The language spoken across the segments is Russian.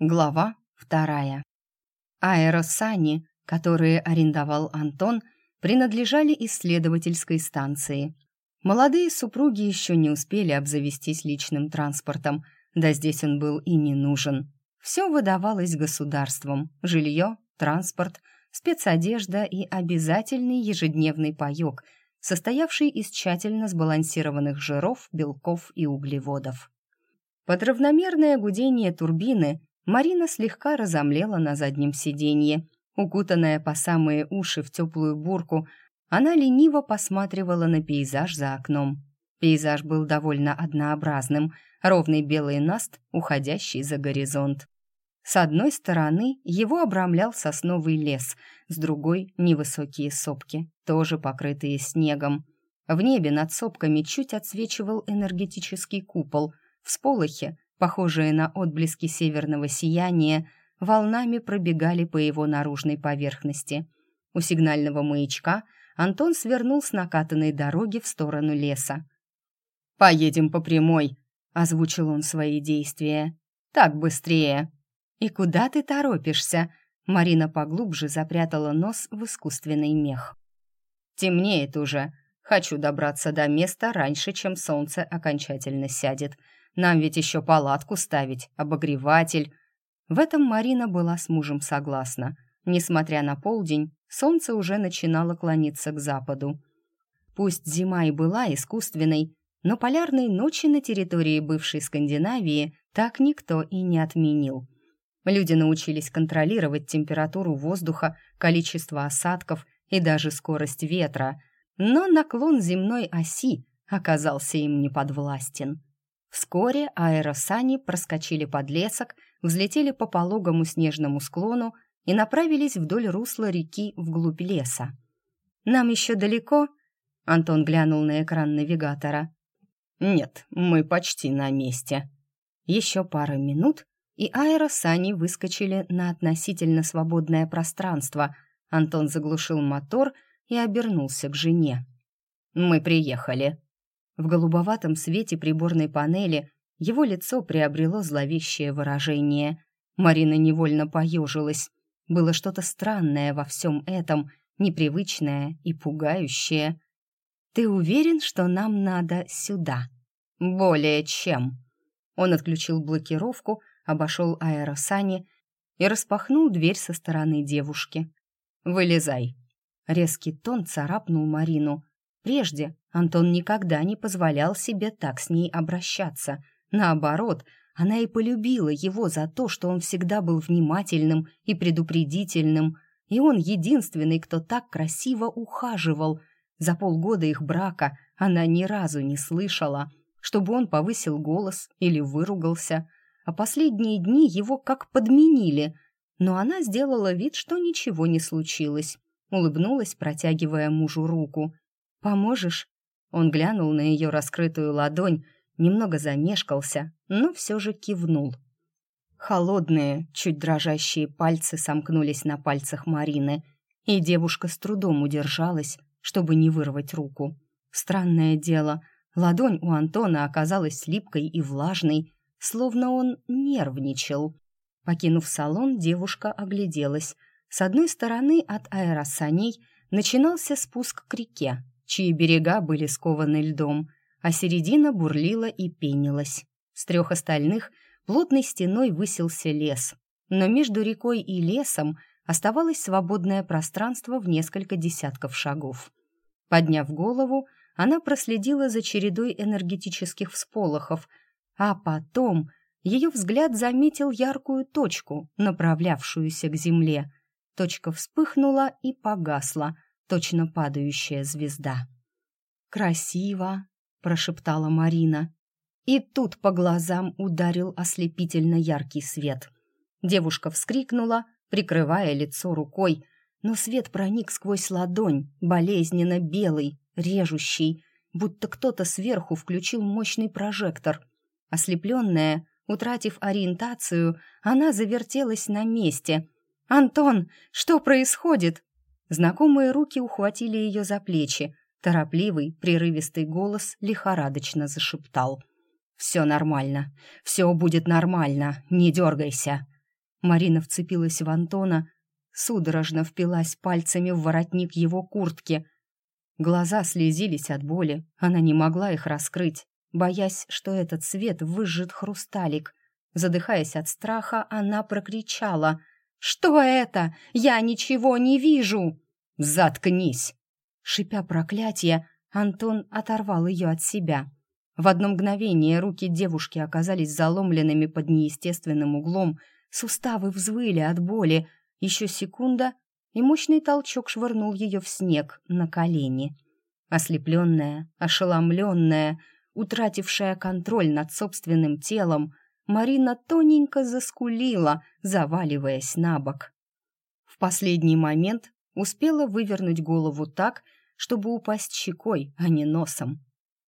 Глава вторая. Аэросани, которые арендовал Антон, принадлежали исследовательской станции. Молодые супруги еще не успели обзавестись личным транспортом, да здесь он был и не нужен. Все выдавалось государством – жилье, транспорт, спецодежда и обязательный ежедневный паек, состоявший из тщательно сбалансированных жиров, белков и углеводов. Под равномерное гудение турбины Марина слегка разомлела на заднем сиденье. Укутанная по самые уши в теплую бурку, она лениво посматривала на пейзаж за окном. Пейзаж был довольно однообразным, ровный белый наст, уходящий за горизонт. С одной стороны его обрамлял сосновый лес, с другой — невысокие сопки, тоже покрытые снегом. В небе над сопками чуть отсвечивал энергетический купол. В сполохе похожие на отблески северного сияния, волнами пробегали по его наружной поверхности. У сигнального маячка Антон свернул с накатанной дороги в сторону леса. «Поедем по прямой», — озвучил он свои действия. «Так быстрее». «И куда ты торопишься?» Марина поглубже запрятала нос в искусственный мех. «Темнеет уже. Хочу добраться до места раньше, чем солнце окончательно сядет. Нам ведь еще палатку ставить, обогреватель. В этом Марина была с мужем согласна. Несмотря на полдень, солнце уже начинало клониться к западу. Пусть зима и была искусственной, но полярной ночи на территории бывшей Скандинавии так никто и не отменил. Люди научились контролировать температуру воздуха, количество осадков и даже скорость ветра, но наклон земной оси оказался им неподвластен. Вскоре аэросани проскочили под лесок, взлетели по пологому снежному склону и направились вдоль русла реки вглубь леса. «Нам еще далеко?» — Антон глянул на экран навигатора. «Нет, мы почти на месте». Еще пара минут, и аэросани выскочили на относительно свободное пространство. Антон заглушил мотор и обернулся к жене. «Мы приехали», в голубоватом свете приборной панели его лицо приобрело зловещее выражение. Марина невольно поежилась. Было что-то странное во всем этом, непривычное и пугающее. «Ты уверен, что нам надо сюда?» «Более чем». Он отключил блокировку, обошел аэросани и распахнул дверь со стороны девушки. «Вылезай». Резкий тон царапнул Марину. Прежде Антон никогда не позволял себе так с ней обращаться. Наоборот, она и полюбила его за то, что он всегда был внимательным и предупредительным, и он единственный, кто так красиво ухаживал. За полгода их брака она ни разу не слышала, чтобы он повысил голос или выругался, а последние дни его как подменили, но она сделала вид, что ничего не случилось, улыбнулась, протягивая мужу руку. «Поможешь?» Он глянул на ее раскрытую ладонь, немного замешкался, но все же кивнул. Холодные, чуть дрожащие пальцы сомкнулись на пальцах Марины, и девушка с трудом удержалась, чтобы не вырвать руку. Странное дело, ладонь у Антона оказалась липкой и влажной, словно он нервничал. Покинув салон, девушка огляделась. С одной стороны от аэросаней начинался спуск к реке, чьи берега были скованы льдом, а середина бурлила и пенилась. С трех остальных плотной стеной высился лес, но между рекой и лесом оставалось свободное пространство в несколько десятков шагов. Подняв голову, она проследила за чередой энергетических всполохов, а потом ее взгляд заметил яркую точку, направлявшуюся к земле. Точка вспыхнула и погасла — точно падающая звезда. «Красиво!» — прошептала Марина. И тут по глазам ударил ослепительно яркий свет. Девушка вскрикнула, прикрывая лицо рукой, но свет проник сквозь ладонь, болезненно белый, режущий, будто кто-то сверху включил мощный прожектор. Ослепленная, утратив ориентацию, она завертелась на месте. «Антон, что происходит?» Знакомые руки ухватили ее за плечи. Торопливый, прерывистый голос лихорадочно зашептал. «Все нормально. Все будет нормально. Не дергайся». Марина вцепилась в Антона, судорожно впилась пальцами в воротник его куртки. Глаза слезились от боли, она не могла их раскрыть, боясь, что этот свет выжжет хрусталик. Задыхаясь от страха, она прокричала. «Что это? Я ничего не вижу!» «Заткнись!» Шипя проклятие, Антон оторвал ее от себя. В одно мгновение руки девушки оказались заломленными под неестественным углом, суставы взвыли от боли. Еще секунда, и мощный толчок швырнул ее в снег на колени. Ослепленная, ошеломленная, утратившая контроль над собственным телом, Марина тоненько заскулила, заваливаясь на бок. В последний момент успела вывернуть голову так, чтобы упасть щекой, а не носом.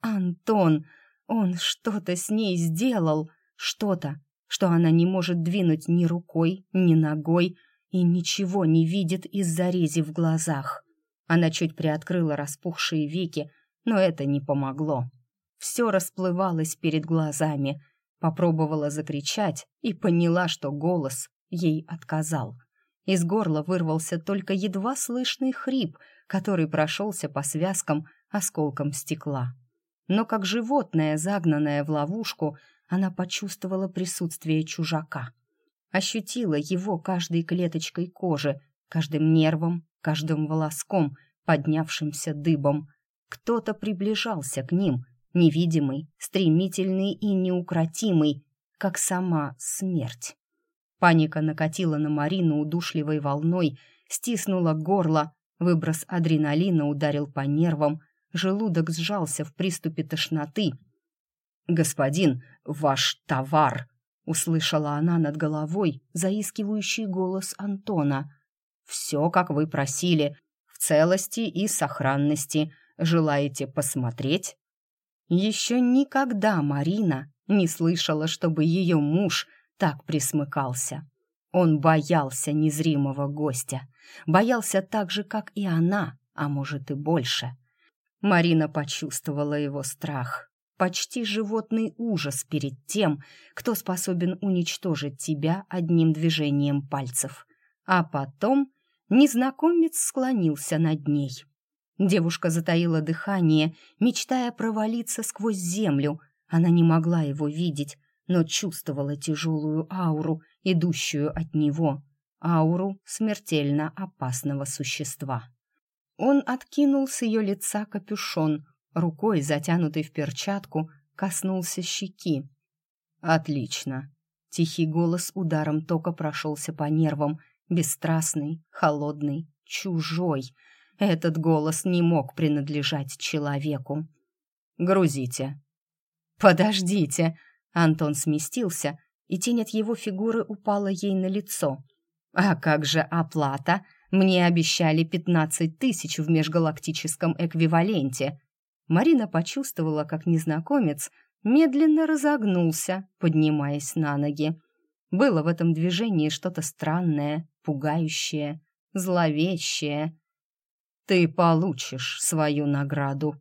«Антон! Он что-то с ней сделал! Что-то, что она не может двинуть ни рукой, ни ногой и ничего не видит из-за рези в глазах. Она чуть приоткрыла распухшие веки, но это не помогло. Все расплывалось перед глазами. Попробовала закричать и поняла, что голос ей отказал. Из горла вырвался только едва слышный хрип, который прошелся по связкам осколком стекла. Но как животное, загнанное в ловушку, она почувствовала присутствие чужака. Ощутила его каждой клеточкой кожи, каждым нервом, каждым волоском, поднявшимся дыбом. Кто-то приближался к ним, невидимый, стремительный и неукротимый, как сама смерть. Паника накатила на Марину удушливой волной, стиснула горло, выброс адреналина ударил по нервам, желудок сжался в приступе тошноты. «Господин, ваш товар!» — услышала она над головой заискивающий голос Антона. «Все, как вы просили, в целости и сохранности. Желаете посмотреть?» Еще никогда Марина не слышала, чтобы ее муж так присмыкался. Он боялся незримого гостя, боялся так же, как и она, а может и больше. Марина почувствовала его страх, почти животный ужас перед тем, кто способен уничтожить тебя одним движением пальцев. А потом незнакомец склонился над ней. Девушка затаила дыхание, мечтая провалиться сквозь землю. Она не могла его видеть, но чувствовала тяжелую ауру, идущую от него, ауру смертельно опасного существа. Он откинул с ее лица капюшон, рукой, затянутой в перчатку, коснулся щеки. «Отлично!» Тихий голос ударом тока прошелся по нервам, бесстрастный, холодный, чужой. Этот голос не мог принадлежать человеку. «Грузите!» «Подождите!» Антон сместился, и тень от его фигуры упала ей на лицо. «А как же оплата? Мне обещали пятнадцать тысяч в межгалактическом эквиваленте». Марина почувствовала, как незнакомец медленно разогнулся, поднимаясь на ноги. Было в этом движении что-то странное, пугающее, зловещее. «Ты получишь свою награду»,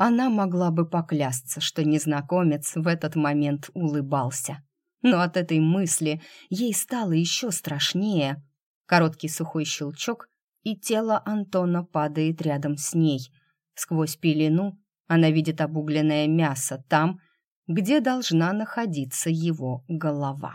она могла бы поклясться, что незнакомец в этот момент улыбался. Но от этой мысли ей стало еще страшнее. Короткий сухой щелчок, и тело Антона падает рядом с ней. Сквозь пелену она видит обугленное мясо там, где должна находиться его голова.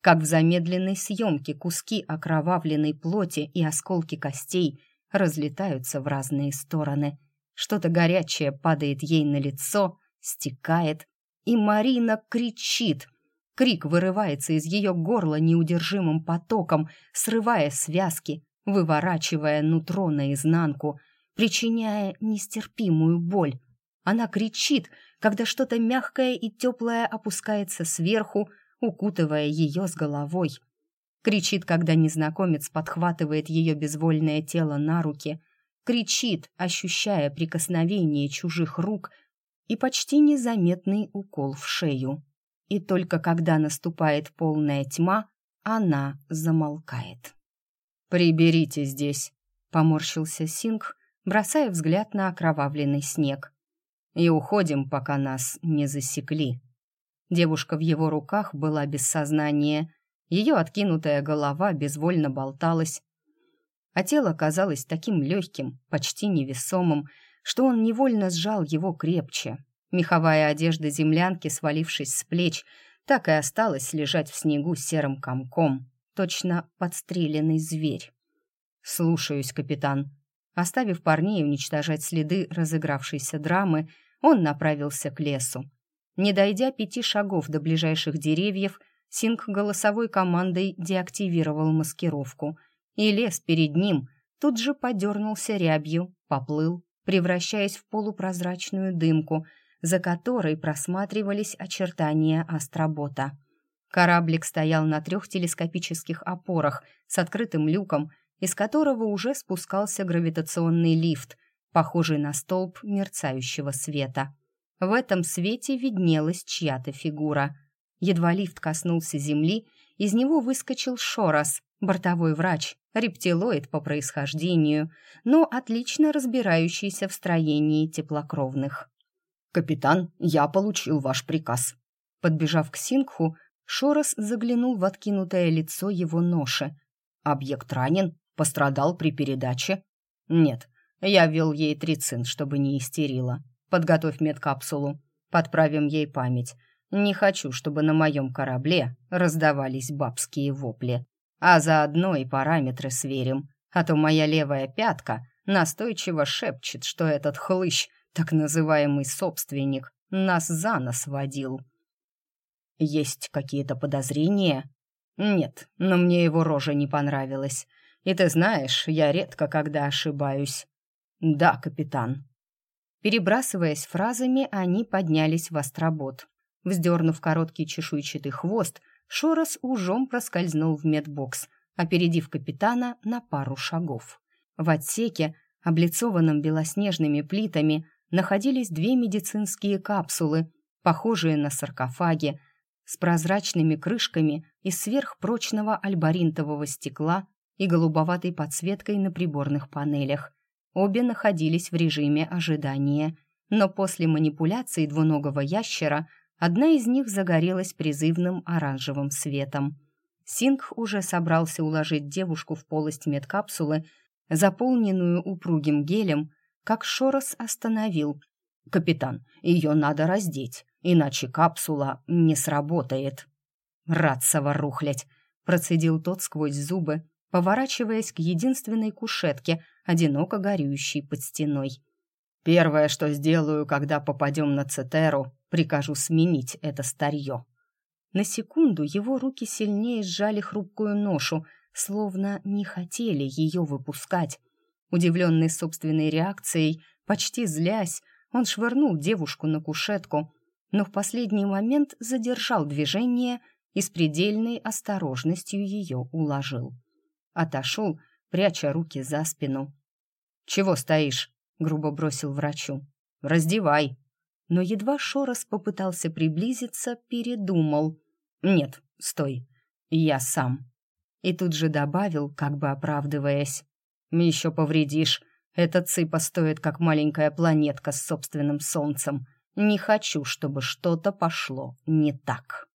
Как в замедленной съемке куски окровавленной плоти и осколки костей разлетаются в разные стороны – что-то горячее падает ей на лицо, стекает, и Марина кричит. Крик вырывается из ее горла неудержимым потоком, срывая связки, выворачивая нутро наизнанку, причиняя нестерпимую боль. Она кричит, когда что-то мягкое и теплое опускается сверху, укутывая ее с головой. Кричит, когда незнакомец подхватывает ее безвольное тело на руки, кричит, ощущая прикосновение чужих рук и почти незаметный укол в шею. И только когда наступает полная тьма, она замолкает. «Приберите здесь», — поморщился Синг, бросая взгляд на окровавленный снег. «И уходим, пока нас не засекли». Девушка в его руках была без сознания, Ее откинутая голова безвольно болталась, а тело казалось таким легким, почти невесомым, что он невольно сжал его крепче. Меховая одежда землянки, свалившись с плеч, так и осталась лежать в снегу серым комком, точно подстреленный зверь. «Слушаюсь, капитан». Оставив парней уничтожать следы разыгравшейся драмы, он направился к лесу. Не дойдя пяти шагов до ближайших деревьев, Синг голосовой командой деактивировал маскировку, и лес перед ним тут же подернулся рябью, поплыл, превращаясь в полупрозрачную дымку, за которой просматривались очертания астробота. Кораблик стоял на трех телескопических опорах с открытым люком, из которого уже спускался гравитационный лифт, похожий на столб мерцающего света. В этом свете виднелась чья-то фигура. Едва лифт коснулся земли, из него выскочил Шорос, бортовой врач, рептилоид по происхождению, но отлично разбирающийся в строении теплокровных. «Капитан, я получил ваш приказ». Подбежав к Сингху, Шорос заглянул в откинутое лицо его ноши. «Объект ранен? Пострадал при передаче?» «Нет, я ввел ей трицин, чтобы не истерила. Подготовь медкапсулу. Подправим ей память. Не хочу, чтобы на моем корабле раздавались бабские вопли. А заодно и параметры сверим. А то моя левая пятка настойчиво шепчет, что этот хлыщ — так называемый собственник, нас за нос водил. Есть какие-то подозрения? Нет, но мне его рожа не понравилась. И ты знаешь, я редко когда ошибаюсь. Да, капитан. Перебрасываясь фразами, они поднялись в остробот. Вздернув короткий чешуйчатый хвост, Шорос ужом проскользнул в медбокс, опередив капитана на пару шагов. В отсеке, облицованном белоснежными плитами, находились две медицинские капсулы, похожие на саркофаги, с прозрачными крышками из сверхпрочного альбаринтового стекла и голубоватой подсветкой на приборных панелях. Обе находились в режиме ожидания, но после манипуляции двуногого ящера одна из них загорелась призывным оранжевым светом. Сингх уже собрался уложить девушку в полость медкапсулы, заполненную упругим гелем, как Шорос остановил. «Капитан, ее надо раздеть, иначе капсула не сработает». «Радцево рухлядь!» — процедил тот сквозь зубы, поворачиваясь к единственной кушетке, одиноко горюющей под стеной. «Первое, что сделаю, когда попадем на Цетеру, прикажу сменить это старье». На секунду его руки сильнее сжали хрупкую ношу, словно не хотели ее выпускать. Удивленный собственной реакцией, почти злясь, он швырнул девушку на кушетку, но в последний момент задержал движение и с предельной осторожностью ее уложил. Отошел, пряча руки за спину. «Чего стоишь?» — грубо бросил врачу. «Раздевай!» Но едва Шорос попытался приблизиться, передумал. «Нет, стой, я сам». И тут же добавил, как бы оправдываясь. Еще повредишь. Эта цыпа стоит, как маленькая планетка с собственным солнцем. Не хочу, чтобы что-то пошло не так.